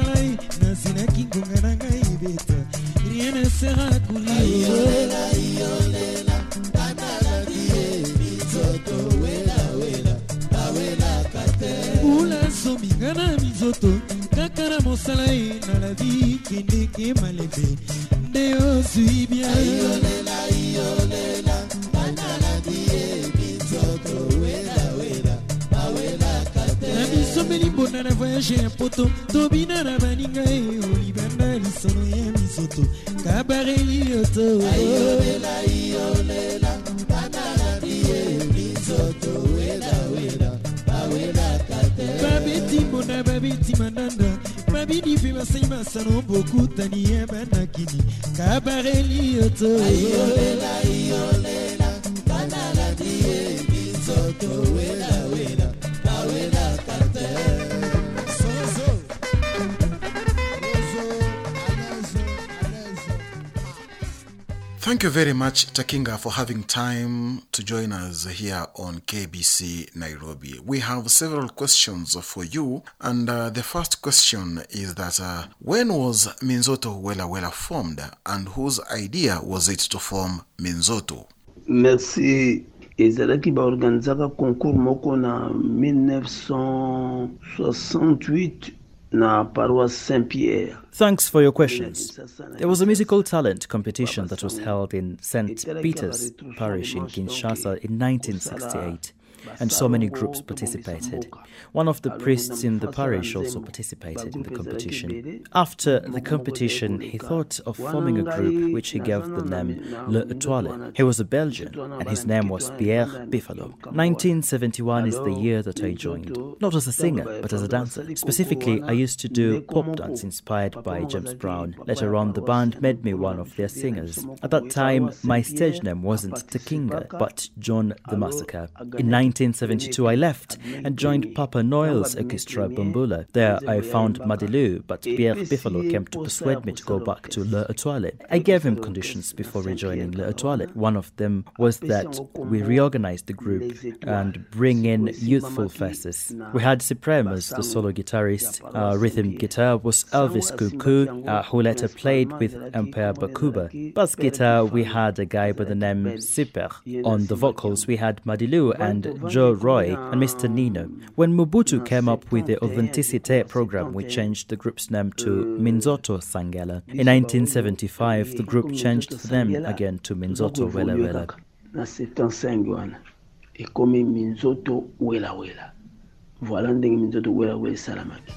epiko Thank you very much, Takinga, for having time to join us here on KBC Nairobi. We have several questions for you, and uh, the first question is that uh, when was Minzoto Wela Wela formed, and whose idea was it to form Minzoto? merci ezalaki baorganizaka concours moko na 1968 na paroisse saint pierre Thanks for your questions. There was a musical talent competition that was held in St. Peter's Parish in Kinshasa in 1968, and so many groups participated. One of the priests in the parish also participated in the competition. After the competition, he thought of forming a group which he gave the name Le Etoile. He was a Belgian, and his name was Pierre Biffalo. 1971 is the year that I joined, not as a singer, but as a dancer. Specifically, I used to do pop dance inspired by James Brown. Later on, the band made me one of their singers. At that time, my stage name wasn't Takinga, but John the Massacre. In 1972, I left and joined Papa Noel's orchestra Bamboula. There, I found Madilu, but Pierre Biffalo came to persuade me to go back to Le Etoile. I gave him conditions before rejoining Le Etoile. One of them was that we reorganize the group and bring in youthful faces. We had Cyprem as the solo guitarist. Uh, rhythm guitar was Elvis Kuku, uh, who later played with Empire Bakuba. Bass guitar, we had a guy by the name Super. On the vocals, we had Madilu and Joe Roy and Mr. Nino. When Mobutu came up with the Authenticité program, we changed the group's name to Minzoto Sangela. In 1975, the group changed the name again to Minzoto Wela Wela. na 75 wana ekomi minzoto welawela voilà ndenge minzoto welawela esalamaki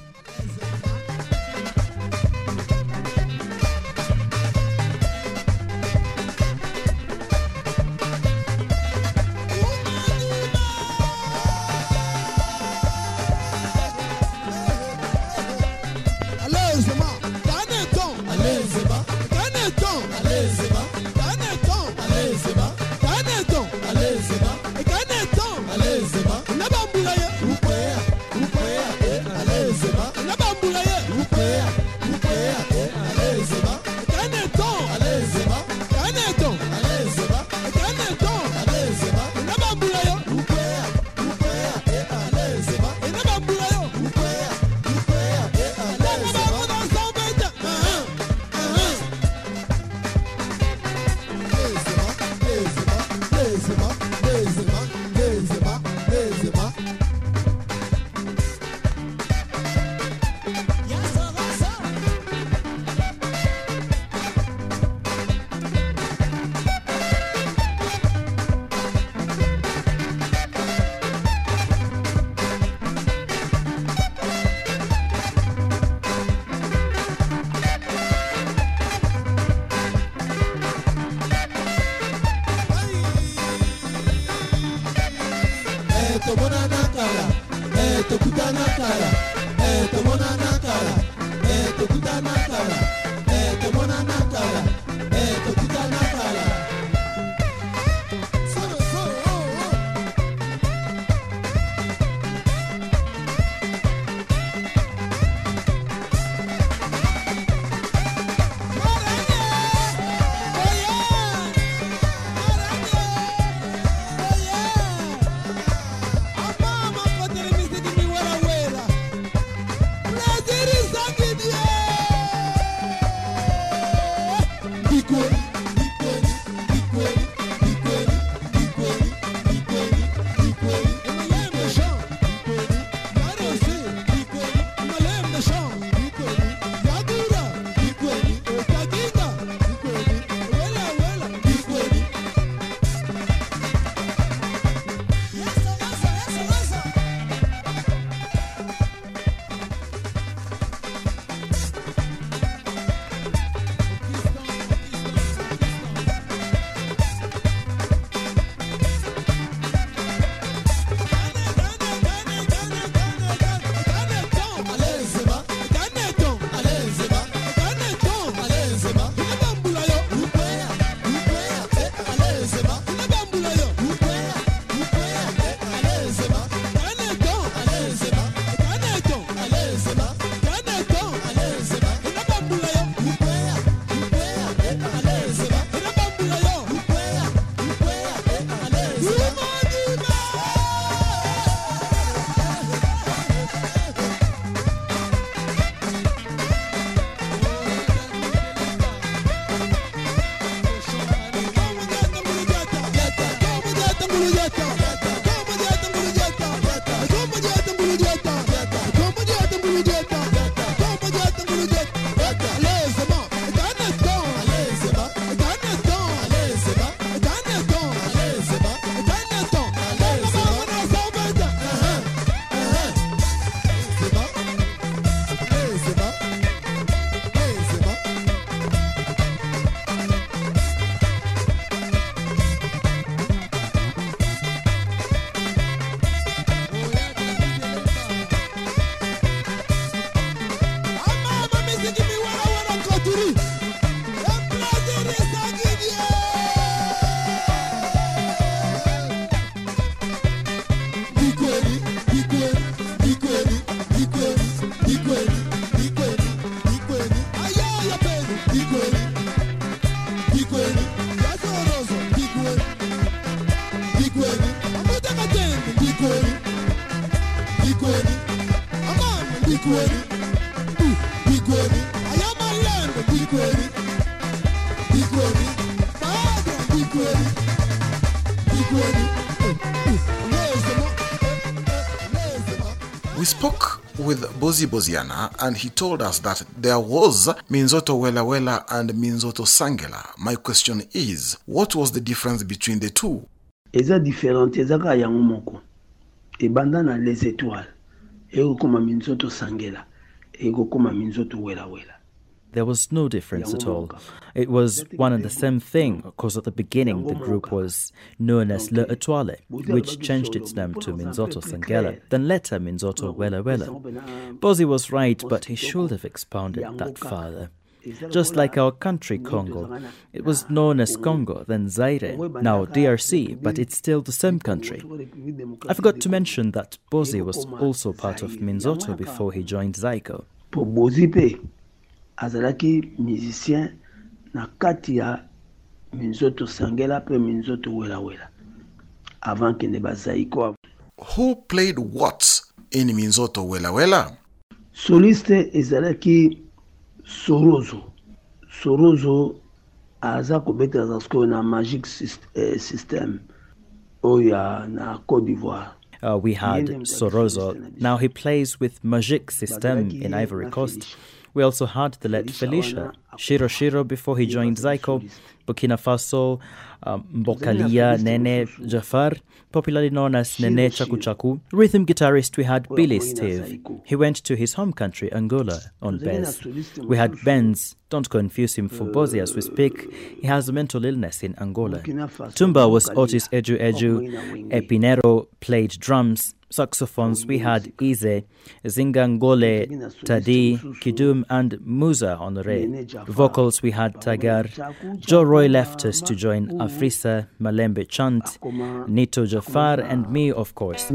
Bozi Boziana and he told us that there was Minzoto Wela Wela and Minzoto Sangela. My question is, what was the difference between the two? eza différente eza kaka yango moko ebanda na les étoiles ekokoma minzoto sangela ekokoma minzoto welawela There was no difference at all. It was one and the same thing, because at the beginning the group was known as Le Etoile, which changed its name to Minzoto Sangela, then later Minzoto Wela Wela. Bozi was right, but he should have expounded that further. Just like our country, Congo. It was known as Congo, then Zaire, now DRC, but it's still the same country. I forgot to mention that Bozi was also part of Minzoto before he joined Zaiko. Po bozi mpe azalaki musicien na kati ya minzoto sangela mpe minzoto welawela avant kende bazaiko Who played what in Minzoto Wela Wela? soliste ezalaki sorozo sorozo aza kobetela sikoyo na magic Sys- eh, system oyo ya na côte d'ivoire Uh, we had Sorozo. Now he plays with Magic System in Ivory Coast. We also had the late Felicia, Shiro Shiro before he joined Zaiko, Burkina Faso, um, Mbokalia Nene Jafar, popularly known as Nene Chaku Chaku. Rhythm guitarist we had Billy Steve. He went to his home country Angola on bass. We had Benz. Don't confuse him for Bozi as we speak. He has a mental illness in Angola. Tumba was Otis Eju Eju. Epinero played drums. Saxophones, we had Ize, Zingangole, Tadi, Kidum, and Musa Honore. Vocals, we had Tagar. Joe Roy left us to join Afrisa, Malembe Chant, Nito Jafar, and me, of course.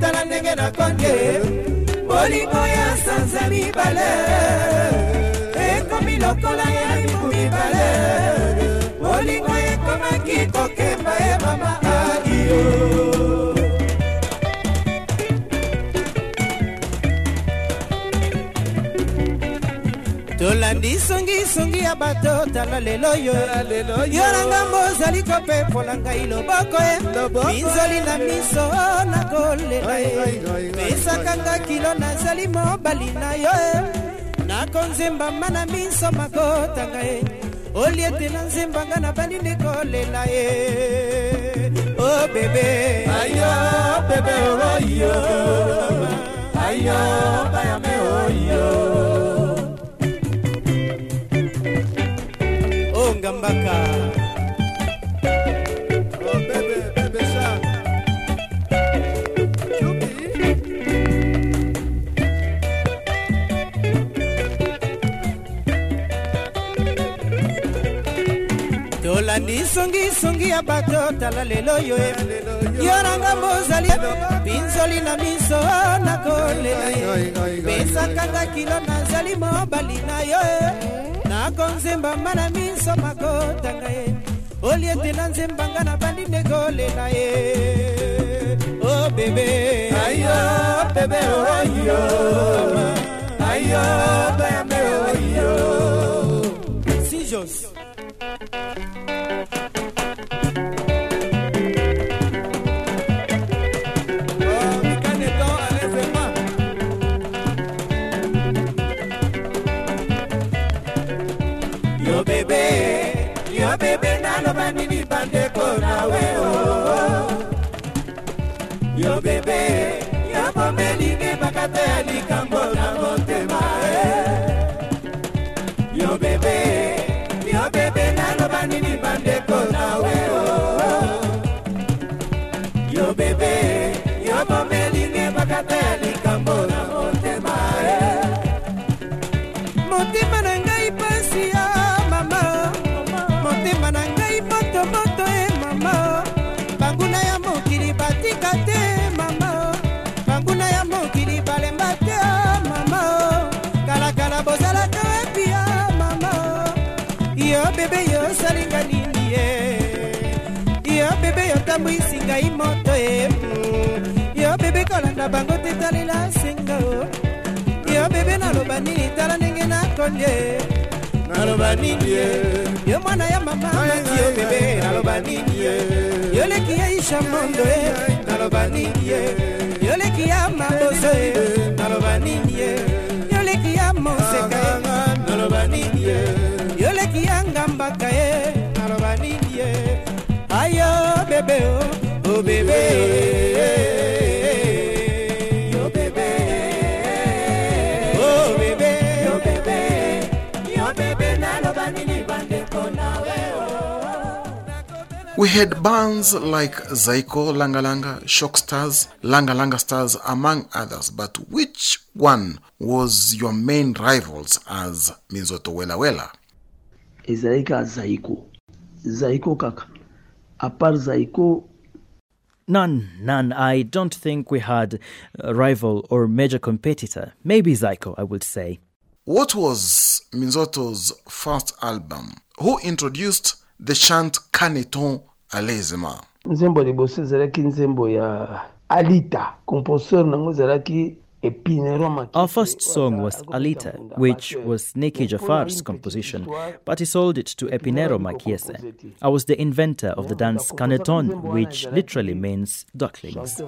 Tala ndenge nakonge bolingo ya sanza mibale ekomi lokola ya mibu mibale. Bolingo ekomaki kokemba ye mama tolandi songisongi ya bato tala lelo yo. Yo. Na ngambo ozali kopepola ngai loboko ye minzoli na miso nakolela ye pesaka nga kilo nazali mobali na yo e. Nakonzembama na miso makotanga ye oli ete na nzembanga na bandi nde kolela ye o bebe. Ayo bebe oyo. Ayo bayame oyo ngambaka oh bebe bebe sa tolandi songisongi ya bato tala lelo yo. E. yo. Na ngambo ozali pinzoli na miso nakolela ye pesaka nga kilo nazali mobali na yo. e. akonzemba mbala miso makotanga ye. Oliete na nzemba nga na bandi ndekolela ye. O bebe. Ayo bebe oyo. Ayo bebe oyo. Sijos motema na ngai pasi ya mama. Motema na ngai motomoto e mama. Banguna ya mokili batika te mama. Banguna ya mokili balemba te mama. Kalakala bozalaka epi ya mama? Yo bebe yosalinga nini ye? Yo bebe yotambwisi ngai moto e yo bebe kolanda bango te talela senga o yo bebe naloba nini? Tala ndenge nakolie naloba nini? Yo mwana ya mama mati yo bebe. naloba nini? Yo leki ya isha mondo. Ye naloba nini? Yo leki ya maboso ye naloba nini? Yo leki ya moseka. Ye naloba nini? Yo leki ya ngambaka ye naloba nini? Ayo bebe o o bebe eh. We had bands like Zaiko, Langa Langa, Choc Stars, Langa Langa Stars, among others. But which one was your main rivals as Minzoto Wela Wela? ezalaki zaiko zaiko kaka apart zaiko None, none. I don't think we had a rival or major competitor. Maybe Zaiko, I would say. What was Minzoto's first album? Who introduced the chant Caneton Alezema? nzembo liboso ezalaki nzembo ya alita compositeur nango ezalaki Our first song was Alita, which was Niki Jafar's composition, but he sold it to Epinero Makiese. I was the inventor of the dance Caneton, which literally means ducklings.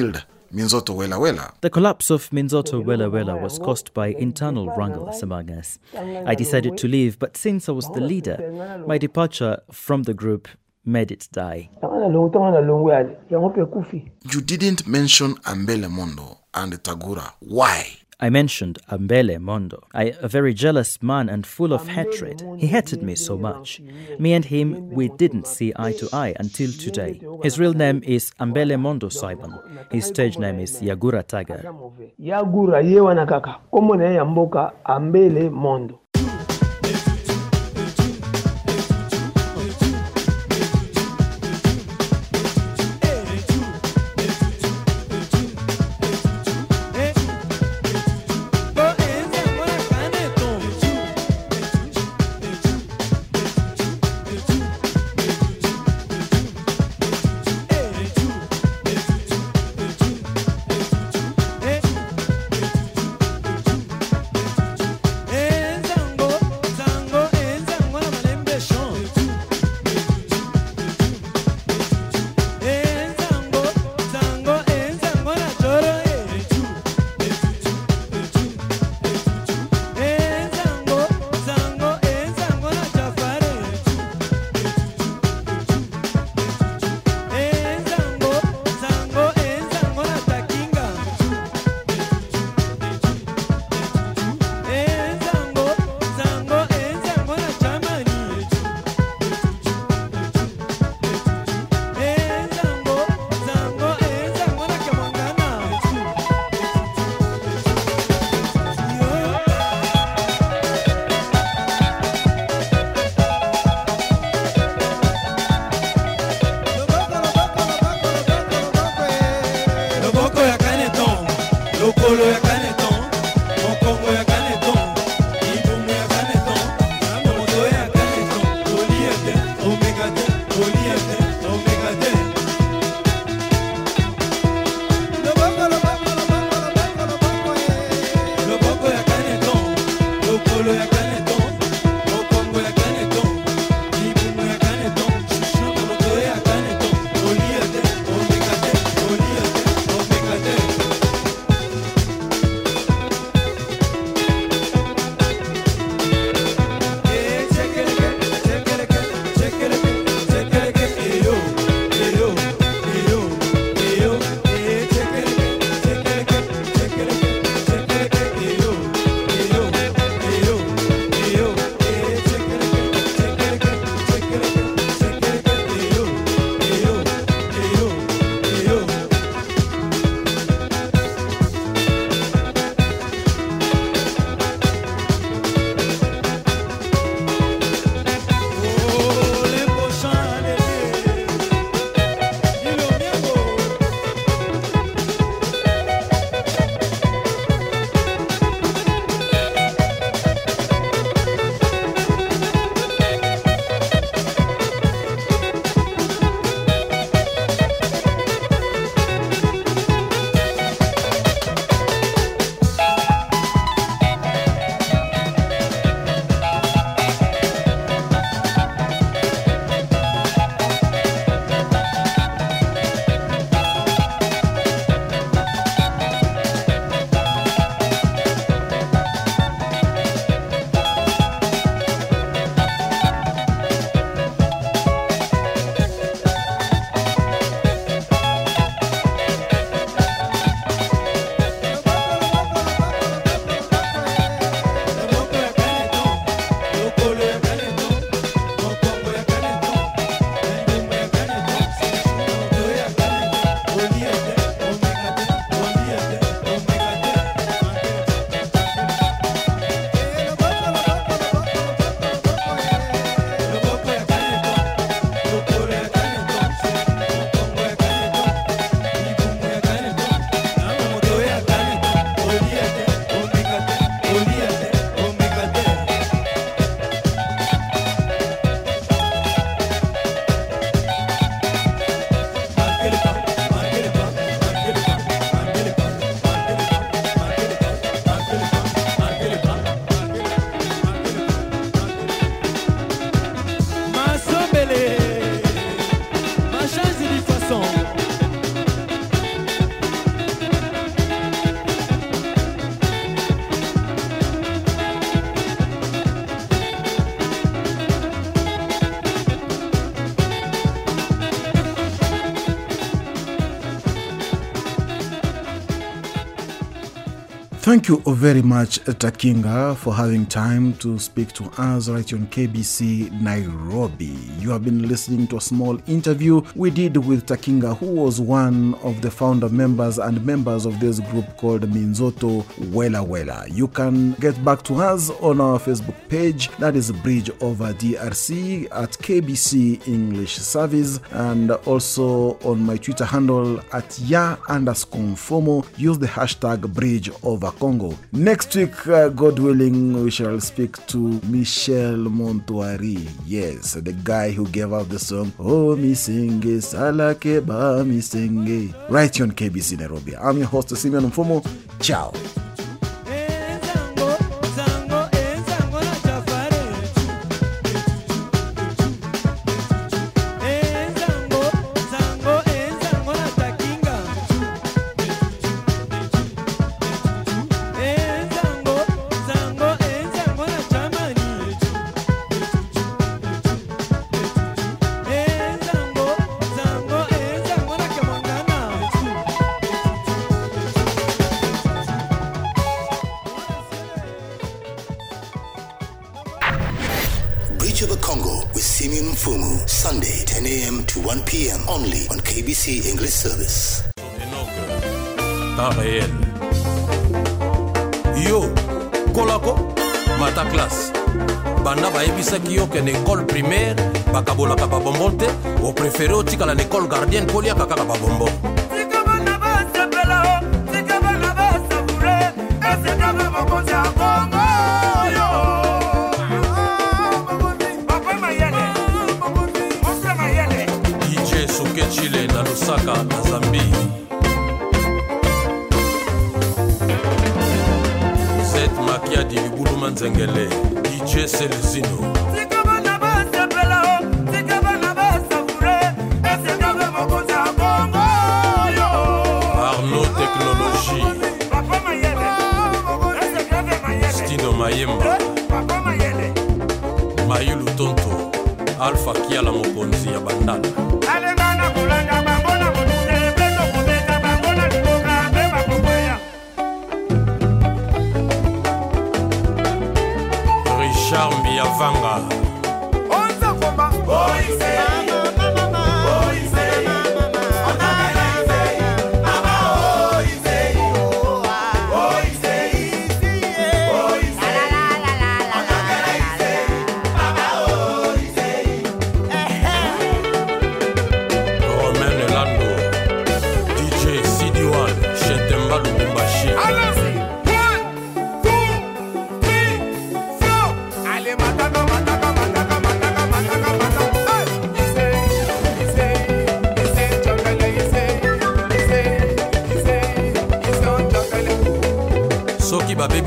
Killed Minzoto Wela Wela. The collapse of Minzoto Wela Wela was caused by internal wrangles among us. I decided to leave, but since I was the leader, my departure from the group made it die. You didn't mention Ambele Mondo and Tagura. Why? I mentioned Ambele Mondo. I, a very jealous man and full of hatred. He hated me so much. Me and him, we didn't see eye to eye until today. His real name is Ambele Mondo Simon. His stage name is Yagura Tagar. Yagura yewana kaka. Komo na ya mboka Ambele Mondo. You very much, Takinga, for having time to speak to us right on KBC Nairobi. You have been listening to a small interview we did with Takinga, who was one of the founder members and members of this group called Minzoto Wela Wela. You can get back to us on our Facebook page, that is Bridge Over DRC at KBC English Service, and also on my Twitter handle at ya underscore fomo. Use the hashtag Bridge Over Congo. Next week, uh, God willing, we shall speak to Michel Montoari. Yes, the guy who gave out the song Oh Misenge Salake Ba Misenge. Right here on KBC Nairobi. I'm your host, Simeon Mfumo. Ciao. English Service. Temps. Yo, kolako, mata classe. banda bayebisaki yo kende ekole primaire bakabolaka babonbon te opréféré otikala na ekole gardienne mpo liaka kaka babonbon lusaka na zambi zet makiadi libuluma nzengele dj selezino. Arno teknologie stino mayemba. Mayulu tonto alfa kiala mokonzi ya bandala charme ya vanga. Ozakomba boise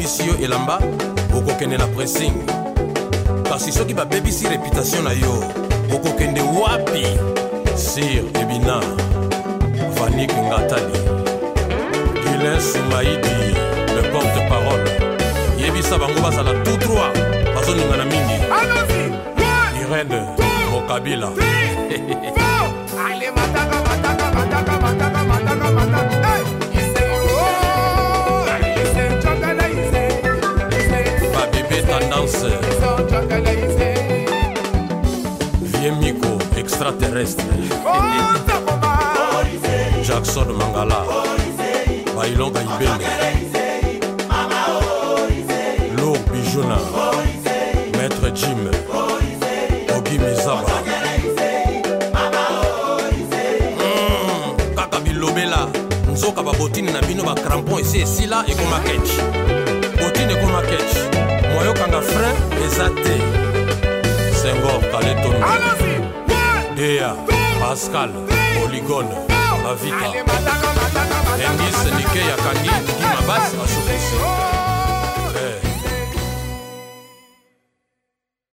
babebisi yo elamba okokende na pressing. Kasi soki babebisi reputation na yo okokende wapi? Sir ebina vanik ngatali gilin sumaidi le porte parole yebisa bango bazala tout droit bazoningana mingi. Irene mokabila extraterrestre. Jackson mangala. Bailonga ibembe lour bijuna. Maître jim. Ogi mizaba. Mm, kaka bilobela. Nzoka babotini na bino bacrampon esi esila ekoma ketch botini ekoma ketch moyokanga frein eza te sengor kaletondo eya pascal oligone bavita endise nike yakangi mabasi asopesi